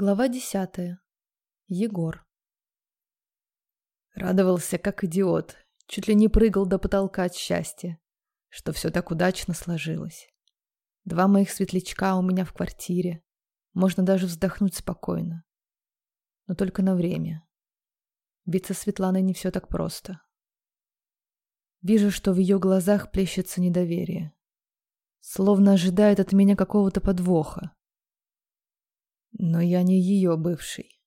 Глава десятая. Егор. Радовался, как идиот. Чуть ли не прыгал до потолка от счастья, что все так удачно сложилось. Два моих светлячка у меня в квартире. Можно даже вздохнуть спокойно. Но только на время. Со Светланой не все так просто. Вижу, что в ее глазах плещется недоверие. Словно ожидает от меня какого-то подвоха. Но я не ее бывший.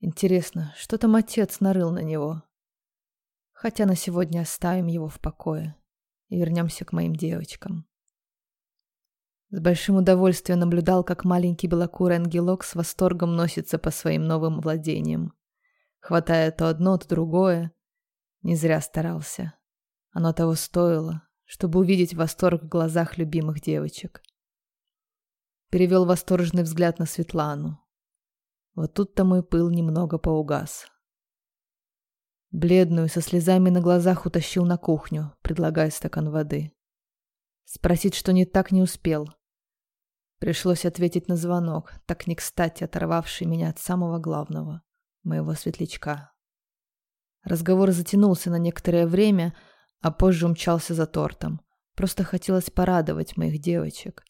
Интересно, что там отец нарыл на него? Хотя на сегодня оставим его в покое и вернемся к моим девочкам. С большим удовольствием наблюдал, как маленький белокурый ангелок с восторгом носится по своим новым владениям. Хватая то одно, то другое. Не зря старался. Оно того стоило, чтобы увидеть восторг в глазах любимых девочек. Перевел восторженный взгляд на Светлану. Вот тут-то мой пыл немного поугас. Бледную, со слезами на глазах утащил на кухню, предлагая стакан воды. Спросить, что не так, не успел. Пришлось ответить на звонок, так не кстати оторвавший меня от самого главного, моего светлячка. Разговор затянулся на некоторое время, а позже умчался за тортом. Просто хотелось порадовать моих девочек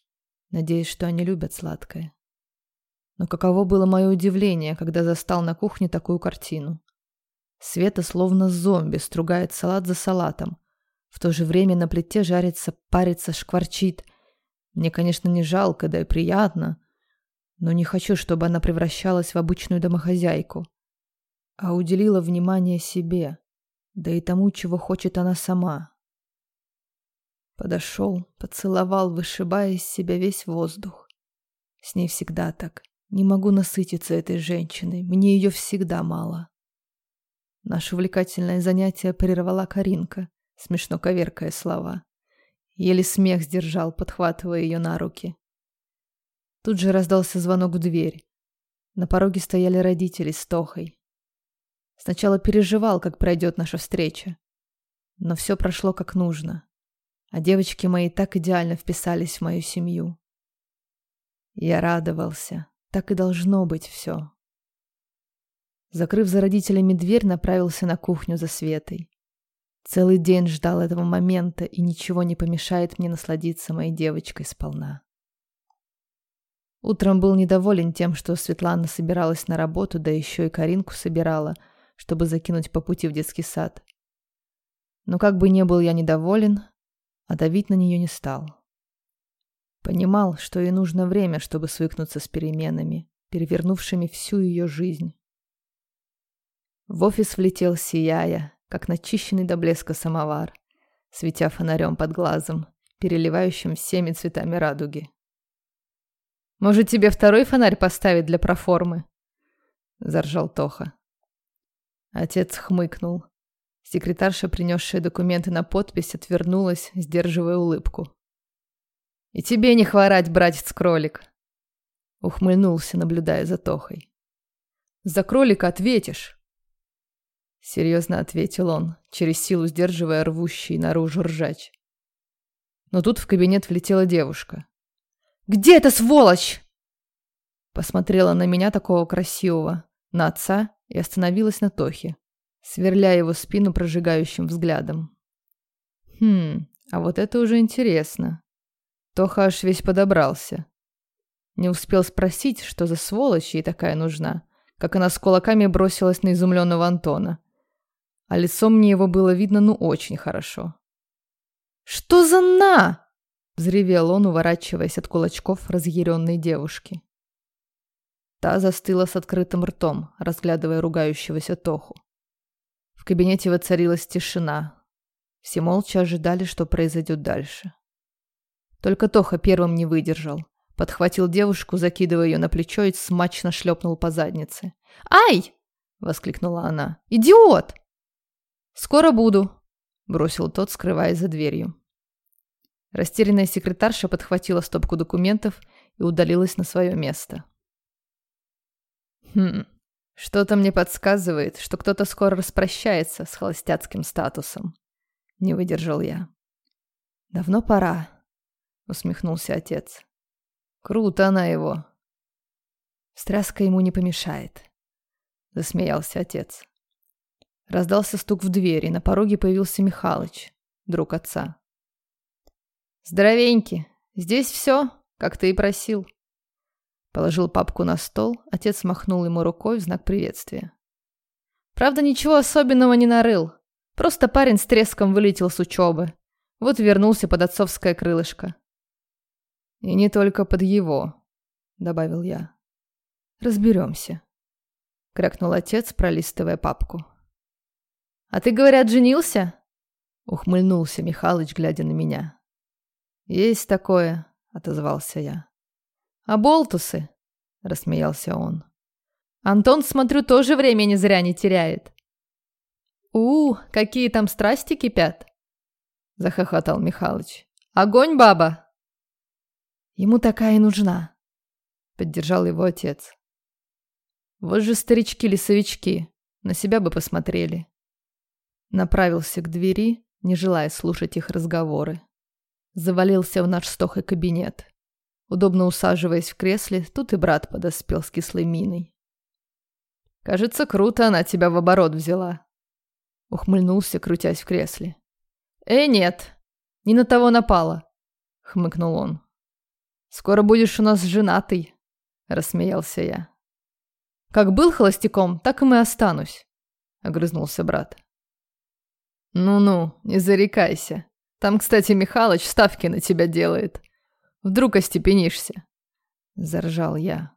надеясь, что они любят сладкое. Но каково было мое удивление, когда застал на кухне такую картину. Света словно зомби стругает салат за салатом. В то же время на плите жарится, парится, шкварчит. Мне, конечно, не жалко, да и приятно. Но не хочу, чтобы она превращалась в обычную домохозяйку. А уделила внимание себе, да и тому, чего хочет она сама. Подошел, поцеловал, вышибая из себя весь воздух. С ней всегда так. Не могу насытиться этой женщиной. Мне ее всегда мало. Наше увлекательное занятие прервала Каринка, смешно коверкая слова. Еле смех сдержал, подхватывая ее на руки. Тут же раздался звонок в дверь. На пороге стояли родители с Тохой. Сначала переживал, как пройдет наша встреча. Но все прошло как нужно а девочки мои так идеально вписались в мою семью. Я радовался. Так и должно быть все. Закрыв за родителями дверь, направился на кухню за Светой. Целый день ждал этого момента, и ничего не помешает мне насладиться моей девочкой сполна. Утром был недоволен тем, что Светлана собиралась на работу, да еще и Каринку собирала, чтобы закинуть по пути в детский сад. Но как бы не был я недоволен, а давить на нее не стал. Понимал, что ей нужно время, чтобы свыкнуться с переменами, перевернувшими всю ее жизнь. В офис влетел, сияя, как начищенный до блеска самовар, светя фонарем под глазом, переливающим всеми цветами радуги. «Может, тебе второй фонарь поставить для проформы?» — заржал Тоха. Отец хмыкнул, Секретарша, принесшая документы на подпись, отвернулась, сдерживая улыбку. «И тебе не хворать, братец-кролик!» Ухмыльнулся, наблюдая за Тохой. «За кролика ответишь!» Серьезно ответил он, через силу сдерживая рвущий наружу ржач. Но тут в кабинет влетела девушка. «Где эта сволочь?» Посмотрела на меня такого красивого, на отца и остановилась на Тохе, сверля его спину прожигающим взглядом. Хм, а вот это уже интересно. Тоха аж весь подобрался. Не успел спросить, что за сволочь ей такая нужна, как она с кулаками бросилась на изумленного Антона. А лицом мне его было видно ну очень хорошо. «Что за на?» — взревел он, уворачиваясь от кулачков разъяренной девушки. Та застыла с открытым ртом, разглядывая ругающегося Тоху кабинете воцарилась тишина. Все молча ожидали, что произойдет дальше. Только Тоха первым не выдержал. Подхватил девушку, закидывая ее на плечо и смачно шлепнул по заднице. «Ай!» — воскликнула она. «Идиот!» «Скоро буду», — бросил тот, скрываясь за дверью. Растерянная секретарша подхватила стопку документов и удалилась на свое место. «Хм, что-то мне подсказывает, что кто-то скоро распрощается с холостяцким статусом. Не выдержал я. Давно пора, усмехнулся отец. Круто она его. Стряска ему не помешает. Засмеялся отец. Раздался стук в дверь, и на пороге появился Михалыч, друг отца. «Здоровеньки! Здесь все, как ты и просил». Положил папку на стол, отец махнул ему рукой в знак приветствия. Правда, ничего особенного не нарыл. Просто парень с треском вылетел с учебы. Вот вернулся под отцовское крылышко. «И не только под его», — добавил я. «Разберемся», — крякнул отец, пролистывая папку. «А ты, говорят, женился?» — ухмыльнулся Михалыч, глядя на меня. «Есть такое», — отозвался я. «А болтусы?» — рассмеялся он. «Антон, смотрю, тоже времени зря не теряет». «У, какие там страсти кипят!» — захохотал Михалыч. «Огонь, баба!» «Ему такая и нужна», — поддержал его отец. «Вот же старички-лесовички, на себя бы посмотрели». Направился к двери, не желая слушать их разговоры. Завалился в наш стохой кабинет. Удобно усаживаясь в кресле, тут и брат подоспел с кислой миной. «Кажется, круто она тебя в оборот взяла», — ухмыльнулся, крутясь в кресле. «Э, нет, не на того напала», — хмыкнул он. «Скоро будешь у нас женатый», — рассмеялся я. «Как был холостяком, так и мы останусь», — огрызнулся брат. «Ну-ну, не зарекайся. Там, кстати, Михалыч ставки на тебя делает. Вдруг остепенишься», — заржал я.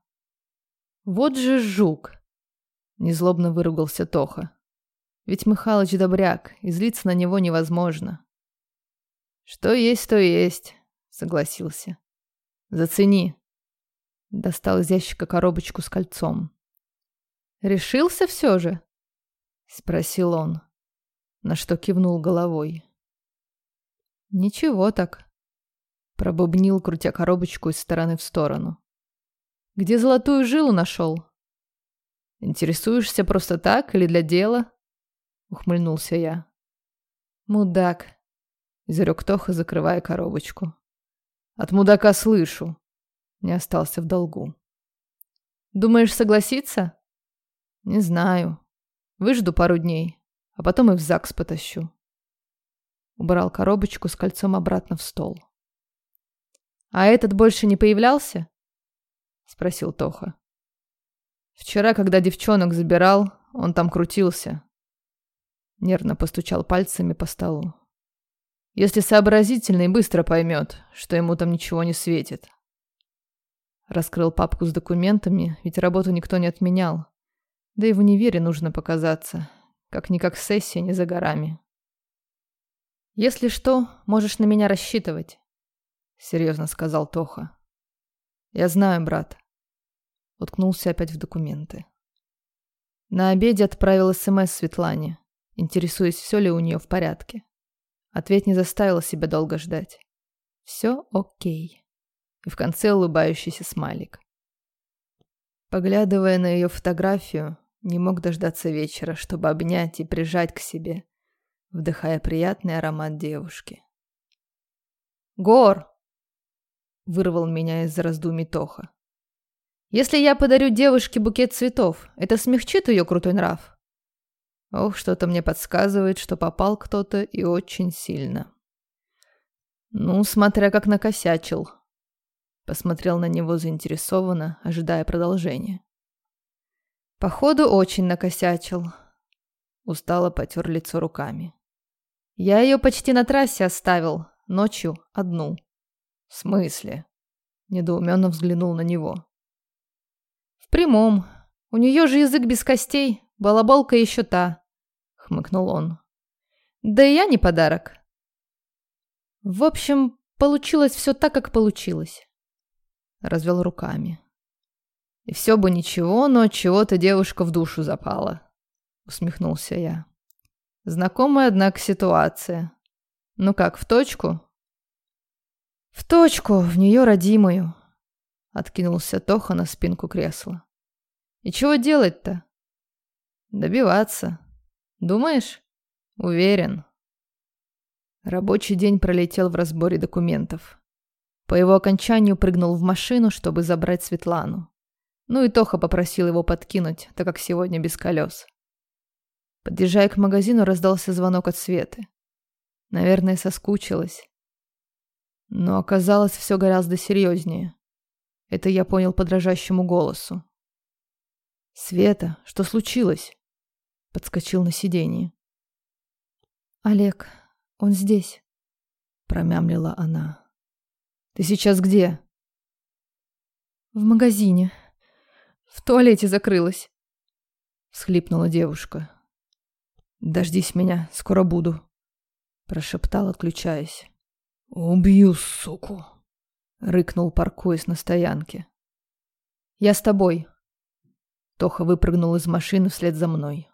«Вот же жук!» — незлобно выругался Тоха. «Ведь Михалыч добряк, и злиться на него невозможно». «Что есть, то есть», — согласился. «Зацени». Достал из ящика коробочку с кольцом. «Решился все же?» — спросил он на что кивнул головой. «Ничего так», — пробубнил, крутя коробочку из стороны в сторону. «Где золотую жилу нашел?» «Интересуешься просто так или для дела?» — ухмыльнулся я. «Мудак», — изрек Тоха, закрывая коробочку. «От мудака слышу», — не остался в долгу. «Думаешь согласиться?» «Не знаю. Выжду пару дней а потом и в ЗАГС потащу. Убрал коробочку с кольцом обратно в стол. «А этот больше не появлялся?» — спросил Тоха. «Вчера, когда девчонок забирал, он там крутился». Нервно постучал пальцами по столу. «Если сообразительный, быстро поймет, что ему там ничего не светит». Раскрыл папку с документами, ведь работу никто не отменял. Да и в универе нужно показаться. Как-никак сессия не за горами. «Если что, можешь на меня рассчитывать», — серьезно сказал Тоха. «Я знаю, брат». Уткнулся опять в документы. На обеде отправил СМС Светлане, интересуясь, все ли у нее в порядке. Ответ не заставил себя долго ждать. Все окей. И в конце улыбающийся смайлик. Поглядывая на ее фотографию, не мог дождаться вечера, чтобы обнять и прижать к себе, вдыхая приятный аромат девушки. «Гор!» — вырвал меня из раздумий Тоха. «Если я подарю девушке букет цветов, это смягчит ее крутой нрав?» Ох, что-то мне подсказывает, что попал кто-то и очень сильно. Ну, смотря как накосячил. Посмотрел на него заинтересованно, ожидая продолжения. Походу, очень накосячил. Устало потер лицо руками. Я ее почти на трассе оставил, ночью одну. В смысле? Недоуменно взглянул на него. В прямом. У нее же язык без костей, балаболка еще та. Хмыкнул он. Да и я не подарок. В общем, получилось все так, как получилось. Развел руками. И все бы ничего, но чего-то девушка в душу запала. Усмехнулся я. Знакомая, однако, ситуация. Ну как, в точку? В точку, в нее родимую. Откинулся Тоха на спинку кресла. И чего делать-то? Добиваться. Думаешь? Уверен. Рабочий день пролетел в разборе документов. По его окончанию прыгнул в машину, чтобы забрать Светлану. Ну и Тоха попросил его подкинуть, так как сегодня без колес. Подъезжая к магазину, раздался звонок от Светы. Наверное, соскучилась. Но оказалось все гораздо серьезнее. Это я понял по дрожащему голосу. «Света, что случилось?» Подскочил на сиденье. «Олег, он здесь», — промямлила она. «Ты сейчас где?» «В магазине. В туалете закрылась», — всхлипнула девушка. «Дождись меня, скоро буду», — прошептал, отключаясь. «Убью, суку!» — рыкнул, паркуясь на стоянке. «Я с тобой». Тоха выпрыгнул из машины вслед за мной.